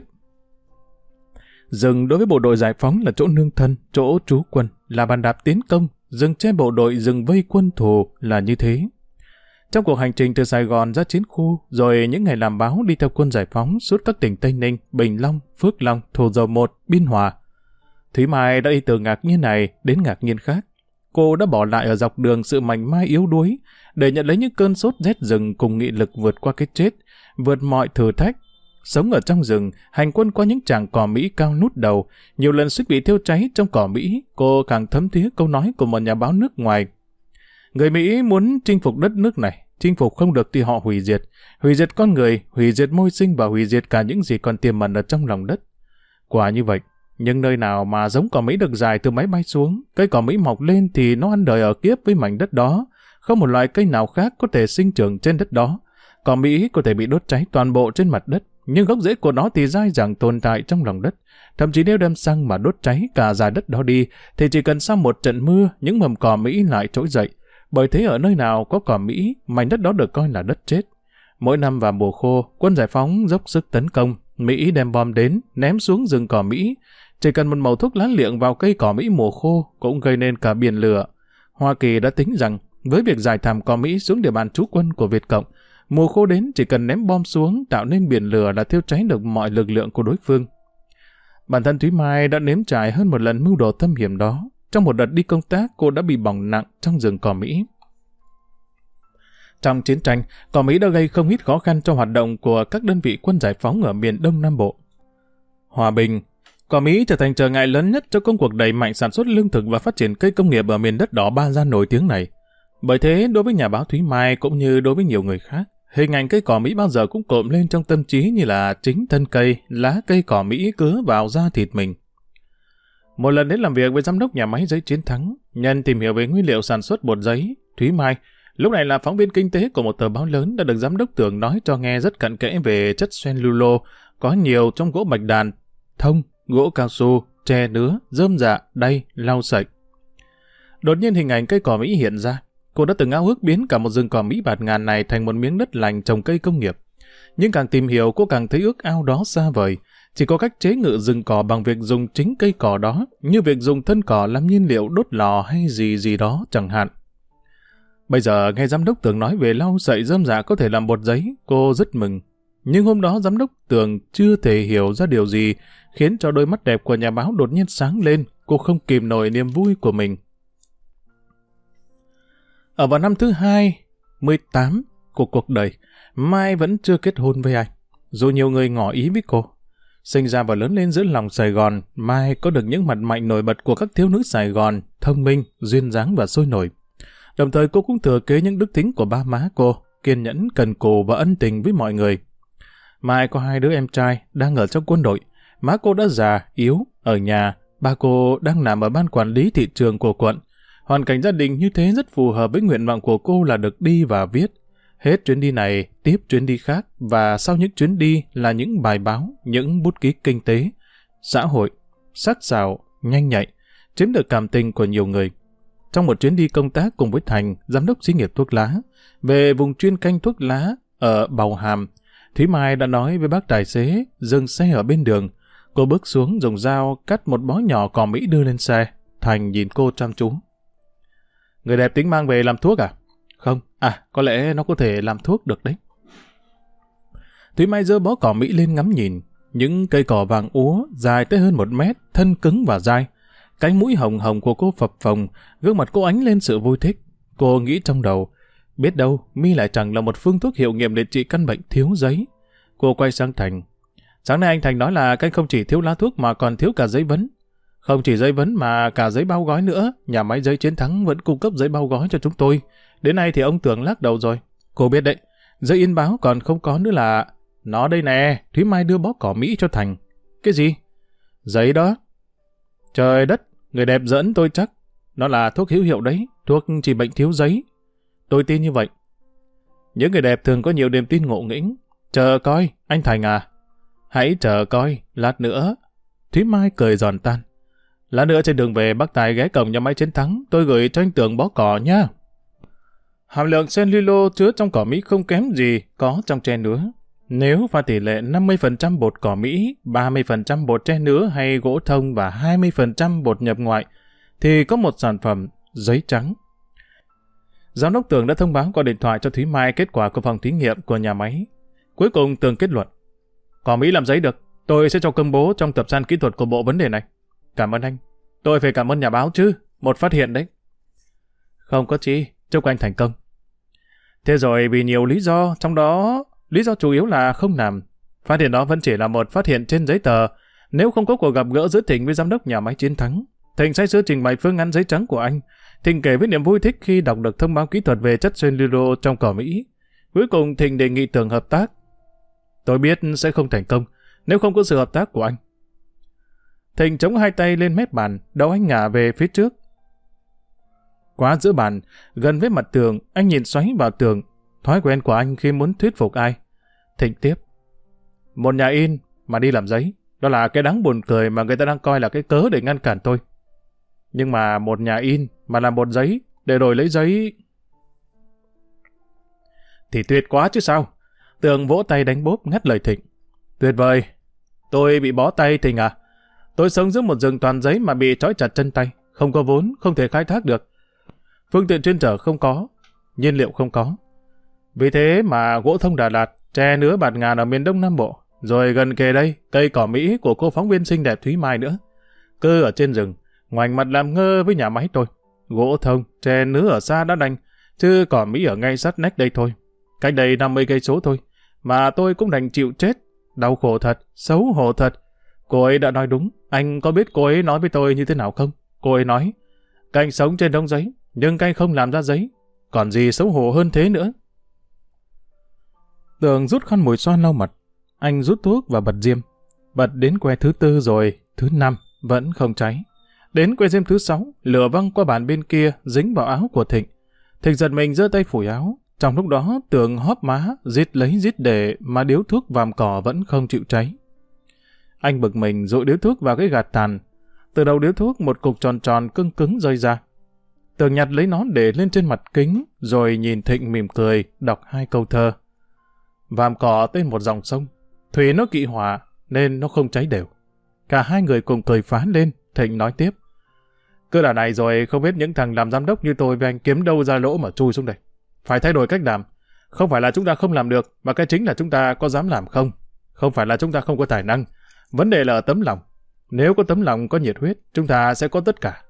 Rừng đối với bộ đội giải phóng là chỗ nương thân, chỗ trú quân, là bàn đạp tiến công, rừng che bộ đội rừng vây quân thù là như thế. Trong cuộc hành trình từ Sài Gòn ra chiến khu, rồi những ngày làm báo đi theo quân giải phóng suốt các tỉnh Tây Ninh, Bình Long, Phước Long, Thủ Dầu Một, Biên Hòa. Thúy Mai đã đi từ ngạc nhiên này đến ngạc nhiên khác. Cô đã bỏ lại ở dọc đường sự mảnh mai yếu đuối để nhận lấy những cơn sốt rét rừng cùng nghị lực vượt qua cái chết, vượt mọi thử thách. Sống ở trong rừng, hành quân qua những tràng cỏ Mỹ cao nút đầu, nhiều lần suýt bị thiêu cháy trong cỏ Mỹ, cô càng thấm thía câu nói của một nhà báo nước ngoài Người Mỹ muốn chinh phục đất nước này, chinh phục không được thì họ hủy diệt. Hủy diệt con người, hủy diệt môi sinh và hủy diệt cả những gì còn tiềm ẩn ở trong lòng đất. Quả như vậy, nhưng nơi nào mà giống cỏ Mỹ được dài từ máy bay xuống, cây cỏ Mỹ mọc lên thì nó ăn đời ở kiếp với mảnh đất đó. Không một loại cây nào khác có thể sinh trưởng trên đất đó. Cỏ Mỹ có thể bị đốt cháy toàn bộ trên mặt đất, nhưng gốc rễ của nó thì dai dẳng tồn tại trong lòng đất. Thậm chí nếu đem xăng mà đốt cháy cả dài đất đó đi, thì chỉ cần sau một trận mưa, những mầm cỏ Mỹ lại trỗi dậy, bởi thế ở nơi nào có cỏ Mỹ, mảnh đất đó được coi là đất chết. Mỗi năm vào mùa khô, quân giải phóng dốc sức tấn công, Mỹ đem bom đến, ném xuống rừng cỏ Mỹ. Chỉ cần một màu thuốc lá liệng vào cây cỏ Mỹ mùa khô cũng gây nên cả biển lửa. Hoa Kỳ đã tính rằng, với việc giải thảm cỏ Mỹ xuống địa bàn trú quân của Việt Cộng, mùa khô đến chỉ cần ném bom xuống tạo nên biển lửa là thiêu cháy được mọi lực lượng của đối phương. Bản thân Thúy Mai đã nếm trải hơn một lần mưu đồ thâm hiểm đó, trong một đợt đi công tác, cô đã bị bỏng nặng trong rừng cỏ Mỹ. Trong chiến tranh, cỏ Mỹ đã gây không ít khó khăn cho hoạt động của các đơn vị quân giải phóng ở miền Đông Nam Bộ. Hòa bình, cỏ Mỹ trở thành trở ngại lớn nhất cho công cuộc đẩy mạnh sản xuất lương thực và phát triển cây công nghiệp ở miền đất đỏ ba gian nổi tiếng này. Bởi thế, đối với nhà báo Thúy Mai cũng như đối với nhiều người khác, hình ảnh cây cỏ Mỹ bao giờ cũng cộm lên trong tâm trí như là chính thân cây, lá cây cỏ Mỹ cứa vào da thịt mình. Một lần đến làm việc với giám đốc nhà máy giấy Chiến Thắng, nhân tìm hiểu về nguyên liệu sản xuất bột giấy, Thúy Mai, lúc này là phóng viên kinh tế của một tờ báo lớn đã được giám đốc tưởng nói cho nghe rất cặn kẽ về chất cellulo có nhiều trong gỗ bạch đàn, thông, gỗ cao su, tre nứa, rơm dạ, đay, lau sạch. Đột nhiên hình ảnh cây cỏ Mỹ hiện ra. Cô đã từng ao ước biến cả một rừng cỏ Mỹ bạt ngàn này thành một miếng đất lành trồng cây công nghiệp. Nhưng càng tìm hiểu cô càng thấy ước ao đó xa vời, chỉ có cách chế ngự rừng cỏ bằng việc dùng chính cây cỏ đó, như việc dùng thân cỏ làm nhiên liệu đốt lò hay gì gì đó chẳng hạn. Bây giờ nghe giám đốc Tường nói về lau sậy rơm dạ có thể làm bột giấy, cô rất mừng. Nhưng hôm đó giám đốc Tường chưa thể hiểu ra điều gì, khiến cho đôi mắt đẹp của nhà báo đột nhiên sáng lên, cô không kìm nổi niềm vui của mình. Ở vào năm thứ hai, 18 của cuộc đời, Mai vẫn chưa kết hôn với anh, dù nhiều người ngỏ ý với cô. Sinh ra và lớn lên giữa lòng Sài Gòn, Mai có được những mặt mạnh nổi bật của các thiếu nữ Sài Gòn, thông minh, duyên dáng và sôi nổi. Đồng thời cô cũng thừa kế những đức tính của ba má cô, kiên nhẫn, cần cù và ân tình với mọi người. Mai có hai đứa em trai đang ở trong quân đội. Má cô đã già, yếu, ở nhà. Ba cô đang làm ở ban quản lý thị trường của quận. Hoàn cảnh gia đình như thế rất phù hợp với nguyện vọng của cô là được đi và viết. Hết chuyến đi này, tiếp chuyến đi khác, và sau những chuyến đi là những bài báo, những bút ký kinh tế, xã hội, sắc sảo, nhanh nhạy, chiếm được cảm tình của nhiều người. Trong một chuyến đi công tác cùng với Thành, giám đốc xí nghiệp thuốc lá, về vùng chuyên canh thuốc lá ở Bào Hàm, Thúy Mai đã nói với bác tài xế dừng xe ở bên đường. Cô bước xuống dùng dao cắt một bó nhỏ cỏ Mỹ đưa lên xe. Thành nhìn cô chăm chú. Người đẹp tính mang về làm thuốc à? Không, à, có lẽ nó có thể làm thuốc được đấy. Thúy Mai dơ bó cỏ Mỹ lên ngắm nhìn. Những cây cỏ vàng úa, dài tới hơn một mét, thân cứng và dai. Cánh mũi hồng hồng của cô phập phồng, gương mặt cô ánh lên sự vui thích. Cô nghĩ trong đầu, biết đâu mi lại chẳng là một phương thuốc hiệu nghiệm để trị căn bệnh thiếu giấy. Cô quay sang Thành. Sáng nay anh Thành nói là cái không chỉ thiếu lá thuốc mà còn thiếu cả giấy vấn. Không chỉ giấy vấn mà cả giấy bao gói nữa, nhà máy giấy chiến thắng vẫn cung cấp giấy bao gói cho chúng tôi. Đến nay thì ông tưởng lắc đầu rồi. Cô biết đấy, giấy in báo còn không có nữa là... Nó đây nè, Thúy Mai đưa bó cỏ Mỹ cho Thành. Cái gì? Giấy đó. Trời đất, người đẹp dẫn tôi chắc. Nó là thuốc hữu hiệu đấy, thuốc chỉ bệnh thiếu giấy. Tôi tin như vậy. Những người đẹp thường có nhiều niềm tin ngộ nghĩnh. Chờ coi, anh Thành à. Hãy chờ coi, lát nữa. Thúy Mai cười giòn tan. Lát nữa trên đường về bác Tài ghé cổng nhà máy chiến thắng, tôi gửi cho anh Tường bó cỏ nha. Hàm lượng cellulo chứa trong cỏ Mỹ không kém gì có trong tre nứa. Nếu pha tỷ lệ 50% bột cỏ Mỹ, 30% bột tre nứa hay gỗ thông và 20% bột nhập ngoại, thì có một sản phẩm giấy trắng. Giám đốc Tường đã thông báo qua điện thoại cho Thúy Mai kết quả của phòng thí nghiệm của nhà máy. Cuối cùng Tường kết luận. cỏ Mỹ làm giấy được, tôi sẽ cho công bố trong tập san kỹ thuật của bộ vấn đề này. Cảm ơn anh. Tôi phải cảm ơn nhà báo chứ, một phát hiện đấy. Không có chi, chúc anh thành công. Thế rồi vì nhiều lý do, trong đó lý do chủ yếu là không làm. Phát hiện đó vẫn chỉ là một phát hiện trên giấy tờ. Nếu không có cuộc gặp gỡ giữa Thịnh với giám đốc nhà máy chiến thắng, Thịnh sẽ sửa trình bày phương án giấy trắng của anh. Thịnh kể với niềm vui thích khi đọc được thông báo kỹ thuật về chất xuyên trong cỏ Mỹ. Cuối cùng Thịnh đề nghị tưởng hợp tác. Tôi biết sẽ không thành công nếu không có sự hợp tác của anh. Thịnh chống hai tay lên mép bàn, đầu anh ngả về phía trước. Quá giữa bàn, gần với mặt tường, anh nhìn xoáy vào tường. Thói quen của anh khi muốn thuyết phục ai. Thịnh tiếp. Một nhà in mà đi làm giấy, đó là cái đáng buồn cười mà người ta đang coi là cái cớ để ngăn cản tôi. Nhưng mà một nhà in mà làm một giấy để đổi lấy giấy... Thì tuyệt quá chứ sao? Tường vỗ tay đánh bốp ngắt lời Thịnh. Tuyệt vời. Tôi bị bó tay Thịnh à? Tôi sống giữa một rừng toàn giấy mà bị trói chặt chân tay. Không có vốn, không thể khai thác được. Phương tiện chuyên trở không có. Nhiên liệu không có. Vì thế mà gỗ thông Đà Lạt, tre nứa bạt ngàn ở miền Đông Nam Bộ. Rồi gần kề đây, cây cỏ Mỹ của cô phóng viên xinh đẹp Thúy Mai nữa. Cơ ở trên rừng, ngoảnh mặt làm ngơ với nhà máy tôi. Gỗ thông, tre nứa ở xa đã đành, chứ cỏ Mỹ ở ngay sát nách đây thôi. Cách đây 50 cây số thôi, mà tôi cũng đành chịu chết. Đau khổ thật, xấu hổ thật. Cô ấy đã nói đúng, anh có biết cô ấy nói với tôi như thế nào không? Cô ấy nói, canh sống trên đống giấy, nhưng cay không làm ra giấy. Còn gì xấu hổ hơn thế nữa? Tường rút khăn mùi xoa lau mặt. Anh rút thuốc và bật diêm. Bật đến que thứ tư rồi, thứ năm, vẫn không cháy. Đến que diêm thứ sáu, lửa văng qua bàn bên kia, dính vào áo của Thịnh. Thịnh giật mình giơ tay phủi áo. Trong lúc đó, tường hóp má, giết lấy giết để mà điếu thuốc vàm cỏ vẫn không chịu cháy. Anh bực mình dội điếu thuốc vào cái gạt tàn. Từ đầu điếu thuốc một cục tròn tròn cưng cứng rơi ra. Tường nhặt lấy nó để lên trên mặt kính, rồi nhìn Thịnh mỉm cười, đọc hai câu thơ. Vàm cỏ tên một dòng sông, thủy nó kỵ hỏa, nên nó không cháy đều. Cả hai người cùng cười phá lên, Thịnh nói tiếp. Cứ là này rồi không biết những thằng làm giám đốc như tôi với anh kiếm đâu ra lỗ mà chui xuống đây. Phải thay đổi cách làm. Không phải là chúng ta không làm được, mà cái chính là chúng ta có dám làm không. Không phải là chúng ta không có tài năng. Vấn đề là tấm lòng. Nếu có tấm lòng có nhiệt huyết, chúng ta sẽ có tất cả.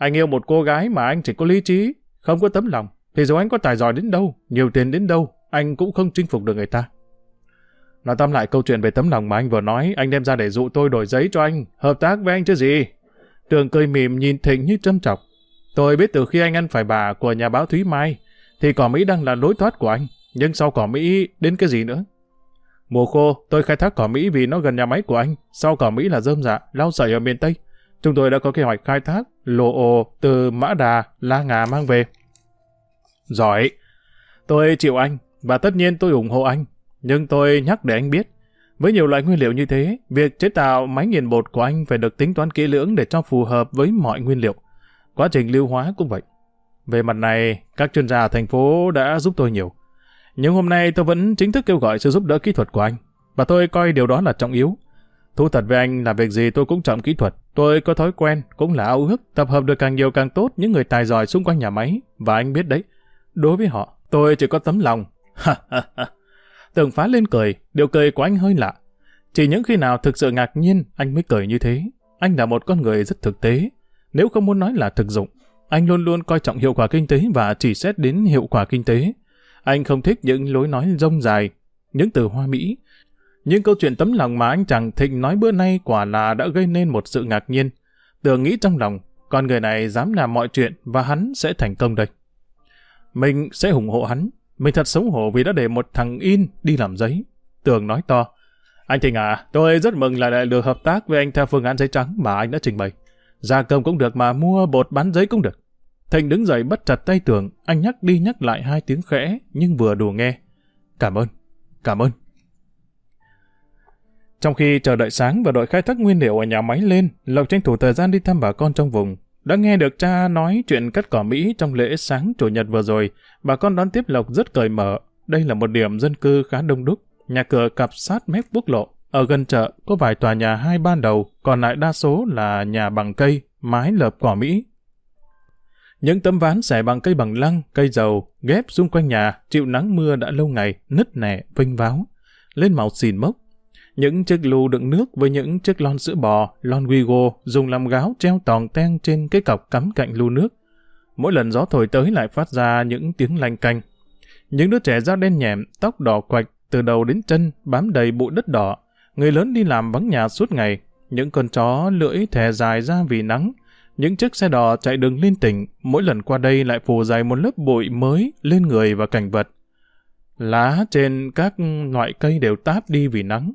Anh yêu một cô gái mà anh chỉ có lý trí, không có tấm lòng, thì dù anh có tài giỏi đến đâu, nhiều tiền đến đâu, anh cũng không chinh phục được người ta. Nói tóm lại câu chuyện về tấm lòng mà anh vừa nói, anh đem ra để dụ tôi đổi giấy cho anh, hợp tác với anh chứ gì. Tường cười mỉm nhìn Thịnh như châm chọc. Tôi biết từ khi anh ăn phải bà của nhà báo Thúy Mai, thì cỏ Mỹ đang là lối thoát của anh. Nhưng sau cỏ Mỹ đến cái gì nữa? Mùa khô, tôi khai thác cỏ Mỹ vì nó gần nhà máy của anh. Sau cỏ Mỹ là rơm dạ, lau sậy ở miền Tây. Chúng tôi đã có kế hoạch khai thác lồ ồ từ Mã Đà, La Ngà mang về. Giỏi! Tôi chịu anh, và tất nhiên tôi ủng hộ anh. Nhưng tôi nhắc để anh biết, với nhiều loại nguyên liệu như thế, việc chế tạo máy nghiền bột của anh phải được tính toán kỹ lưỡng để cho phù hợp với mọi nguyên liệu. Quá trình lưu hóa cũng vậy. Về mặt này, các chuyên gia ở thành phố đã giúp tôi nhiều. Nhưng hôm nay tôi vẫn chính thức kêu gọi sự giúp đỡ kỹ thuật của anh. Và tôi coi điều đó là trọng yếu. Thú thật với anh là việc gì tôi cũng trọng kỹ thuật. Tôi có thói quen, cũng là ao ước, tập hợp được càng nhiều càng tốt những người tài giỏi xung quanh nhà máy. Và anh biết đấy, đối với họ, tôi chỉ có tấm lòng. Tường phá lên cười, điều cười của anh hơi lạ. Chỉ những khi nào thực sự ngạc nhiên, anh mới cười như thế. Anh là một con người rất thực tế. Nếu không muốn nói là thực dụng, anh luôn luôn coi trọng hiệu quả kinh tế và chỉ xét đến hiệu quả kinh tế. Anh không thích những lối nói rông dài, những từ hoa mỹ. Những câu chuyện tấm lòng mà anh chàng Thịnh nói bữa nay quả là đã gây nên một sự ngạc nhiên. Tưởng nghĩ trong lòng, con người này dám làm mọi chuyện và hắn sẽ thành công đây. Mình sẽ ủng hộ hắn. Mình thật xấu hổ vì đã để một thằng in đi làm giấy. Tường nói to. Anh Thịnh à, tôi rất mừng là lại được hợp tác với anh theo phương án giấy trắng mà anh đã trình bày. Ra cơm cũng được mà mua bột bán giấy cũng được. Thịnh đứng dậy bắt chặt tay tường, anh nhắc đi nhắc lại hai tiếng khẽ, nhưng vừa đủ nghe. Cảm ơn, cảm ơn. Trong khi chờ đợi sáng và đội khai thác nguyên liệu ở nhà máy lên, Lộc tranh thủ thời gian đi thăm bà con trong vùng. Đã nghe được cha nói chuyện cắt cỏ Mỹ trong lễ sáng chủ nhật vừa rồi, bà con đón tiếp Lộc rất cởi mở. Đây là một điểm dân cư khá đông đúc, nhà cửa cặp sát mép quốc lộ. Ở gần chợ có vài tòa nhà hai ban đầu, còn lại đa số là nhà bằng cây, mái lợp cỏ Mỹ. Những tấm ván xẻ bằng cây bằng lăng, cây dầu, ghép xung quanh nhà, chịu nắng mưa đã lâu ngày, nứt nẻ, vinh váo, lên màu xìn mốc. Những chiếc lù đựng nước với những chiếc lon sữa bò, lon Wigo dùng làm gáo treo tòng ten trên cái cọc cắm cạnh lu nước. Mỗi lần gió thổi tới lại phát ra những tiếng lanh canh. Những đứa trẻ da đen nhẹm, tóc đỏ quạch, từ đầu đến chân, bám đầy bụi đất đỏ. Người lớn đi làm vắng nhà suốt ngày. Những con chó lưỡi thè dài ra vì nắng. Những chiếc xe đò chạy đường liên tỉnh, mỗi lần qua đây lại phủ dày một lớp bụi mới lên người và cảnh vật. Lá trên các loại cây đều táp đi vì nắng.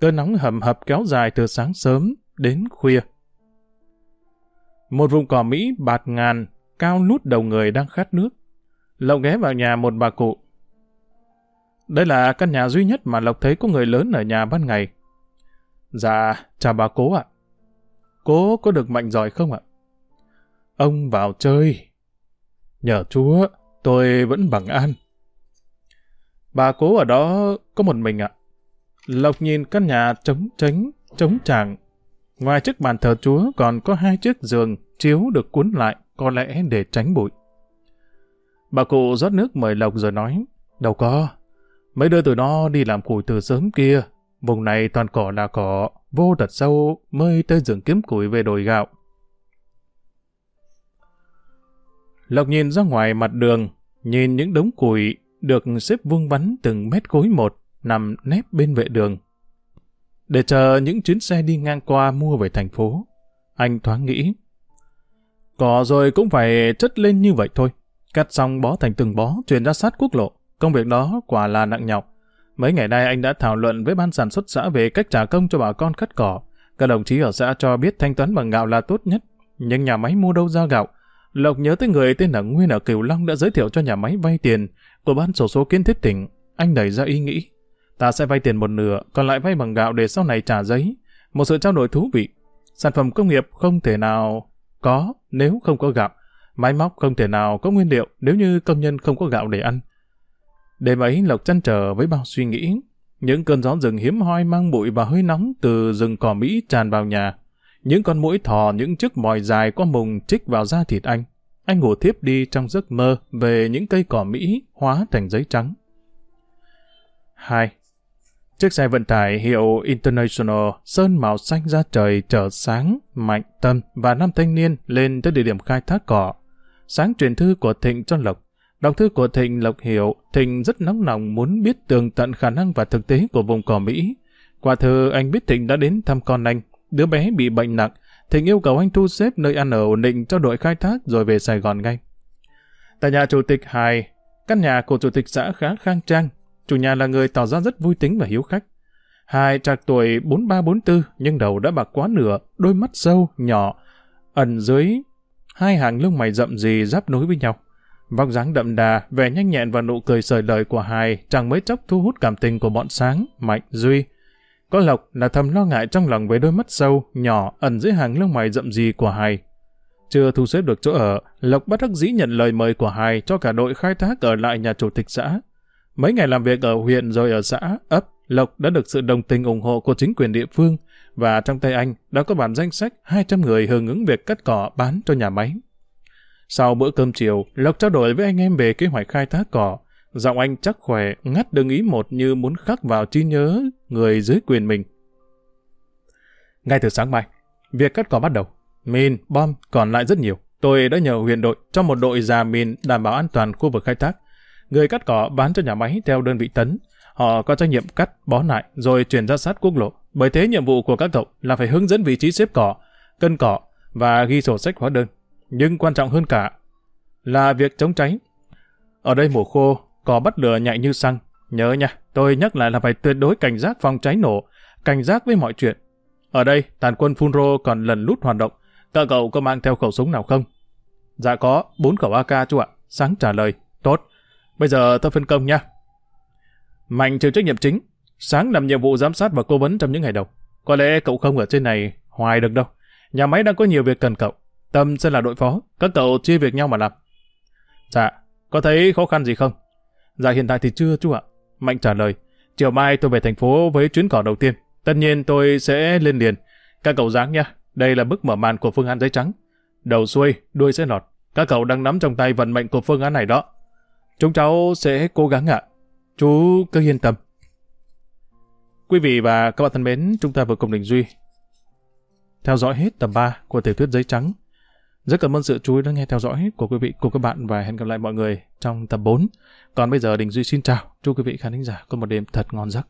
Cơn nóng hầm hập kéo dài từ sáng sớm đến khuya. Một vùng cỏ Mỹ bạt ngàn, cao nút đầu người đang khát nước. Lộc ghé vào nhà một bà cụ. Đây là căn nhà duy nhất mà Lộc thấy có người lớn ở nhà ban ngày. Dạ, chào bà cố ạ. Cố có được mạnh giỏi không ạ? Ông vào chơi. Nhờ Chúa, tôi vẫn bằng an. Bà cố ở đó có một mình ạ. Lộc nhìn căn nhà trống tránh, trống tràng. Ngoài chiếc bàn thờ Chúa còn có hai chiếc giường chiếu được cuốn lại, có lẽ để tránh bụi. Bà cụ rót nước mời Lộc rồi nói, đâu có, mấy đứa tụi nó đi làm củi từ sớm kia, vùng này toàn cỏ là cỏ, vô thật sâu mới tới rừng kiếm củi về đồi gạo. Lộc nhìn ra ngoài mặt đường, nhìn những đống củi được xếp vuông vắn từng mét khối một, nằm nép bên vệ đường. Để chờ những chuyến xe đi ngang qua mua về thành phố, anh thoáng nghĩ. Cỏ rồi cũng phải chất lên như vậy thôi. Cắt xong bó thành từng bó, truyền ra sát quốc lộ. Công việc đó quả là nặng nhọc. Mấy ngày nay anh đã thảo luận với ban sản xuất xã về cách trả công cho bà con cắt cỏ. Các đồng chí ở xã cho biết thanh toán bằng gạo là tốt nhất. Nhưng nhà máy mua đâu ra gạo? Lộc nhớ tới người tên là Nguyên ở Cửu Long đã giới thiệu cho nhà máy vay tiền của ban sổ số kiến thiết tỉnh. Anh đẩy ra ý nghĩ. Ta sẽ vay tiền một nửa, còn lại vay bằng gạo để sau này trả giấy. Một sự trao đổi thú vị. Sản phẩm công nghiệp không thể nào có nếu không có gạo. Máy móc không thể nào có nguyên liệu nếu như công nhân không có gạo để ăn. Đêm ấy Lộc chăn trở với bao suy nghĩ. Những cơn gió rừng hiếm hoi mang bụi và hơi nóng từ rừng cỏ Mỹ tràn vào nhà. Những con mũi thò những chiếc mòi dài qua mùng trích vào da thịt anh. Anh ngủ thiếp đi trong giấc mơ về những cây cỏ Mỹ hóa thành giấy trắng. 2. Chiếc xe vận tải hiệu International sơn màu xanh ra trời trở sáng, mạnh tâm và năm thanh niên lên tới địa điểm khai thác cỏ. Sáng truyền thư của Thịnh cho Lộc. Đọc thư của Thịnh Lộc hiểu Thịnh rất nóng lòng muốn biết tường tận khả năng và thực tế của vùng cỏ Mỹ. Qua thư anh biết Thịnh đã đến thăm con anh. Đứa bé bị bệnh nặng. Thịnh yêu cầu anh thu xếp nơi ăn ở ổn định cho đội khai thác rồi về Sài Gòn ngay. Tại nhà chủ tịch Hải, căn nhà của chủ tịch xã khá khang trang, Chủ nhà là người tỏ ra rất vui tính và hiếu khách. Hai trạc tuổi 43-44 nhưng đầu đã bạc quá nửa, đôi mắt sâu, nhỏ, ẩn dưới hai hàng lông mày rậm rì giáp nối với nhau. Vóc dáng đậm đà, vẻ nhanh nhẹn và nụ cười sời lời của hai chẳng mấy chốc thu hút cảm tình của bọn sáng, mạnh, duy. Có Lộc là thầm lo ngại trong lòng với đôi mắt sâu, nhỏ, ẩn dưới hàng lông mày rậm rì của hai. Chưa thu xếp được chỗ ở, Lộc bắt đắc dĩ nhận lời mời của hai cho cả đội khai thác ở lại nhà chủ tịch xã. Mấy ngày làm việc ở huyện rồi ở xã, ấp, Lộc đã được sự đồng tình ủng hộ của chính quyền địa phương và trong tay anh đã có bản danh sách 200 người hưởng ứng việc cắt cỏ bán cho nhà máy. Sau bữa cơm chiều, Lộc trao đổi với anh em về kế hoạch khai thác cỏ. Giọng anh chắc khỏe, ngắt đường ý một như muốn khắc vào trí nhớ người dưới quyền mình. Ngay từ sáng mai, việc cắt cỏ bắt đầu. Mìn, bom còn lại rất nhiều. Tôi đã nhờ huyện đội cho một đội già mìn đảm bảo an toàn khu vực khai thác. Người cắt cỏ bán cho nhà máy theo đơn vị tấn. Họ có trách nhiệm cắt, bó lại, rồi chuyển ra sát quốc lộ. Bởi thế nhiệm vụ của các cậu là phải hướng dẫn vị trí xếp cỏ, cân cỏ và ghi sổ sách hóa đơn. Nhưng quan trọng hơn cả là việc chống cháy. Ở đây mùa khô, cỏ bắt lửa nhạy như xăng. Nhớ nha, tôi nhắc lại là phải tuyệt đối cảnh giác phòng cháy nổ, cảnh giác với mọi chuyện. Ở đây, tàn quân Funro còn lần lút hoạt động. Các cậu có mang theo khẩu súng nào không? Dạ có, bốn khẩu AK chú ạ. Sáng trả lời. Tốt. Bây giờ tôi phân công nha. Mạnh chịu trách nhiệm chính, sáng làm nhiệm vụ giám sát và cố vấn trong những ngày đầu. Có lẽ cậu không ở trên này hoài được đâu. Nhà máy đang có nhiều việc cần cậu. Tâm sẽ là đội phó, các cậu chia việc nhau mà làm. Dạ, có thấy khó khăn gì không? Dạ hiện tại thì chưa chú ạ. Mạnh trả lời, chiều mai tôi về thành phố với chuyến cỏ đầu tiên. Tất nhiên tôi sẽ lên liền. Các cậu dáng nha, đây là bức mở màn của phương án giấy trắng. Đầu xuôi, đuôi sẽ lọt. Các cậu đang nắm trong tay vận mệnh của phương án này đó. Chúng cháu sẽ cố gắng ạ. Chú cứ yên tâm. Quý vị và các bạn thân mến, chúng ta vừa cùng Đình Duy theo dõi hết tập 3 của tiểu thuyết Giấy Trắng. Rất cảm ơn sự chú ý lắng nghe theo dõi của quý vị cùng các bạn và hẹn gặp lại mọi người trong tập 4. Còn bây giờ Đình Duy xin chào. Chúc quý vị khán thính giả có một đêm thật ngon giấc.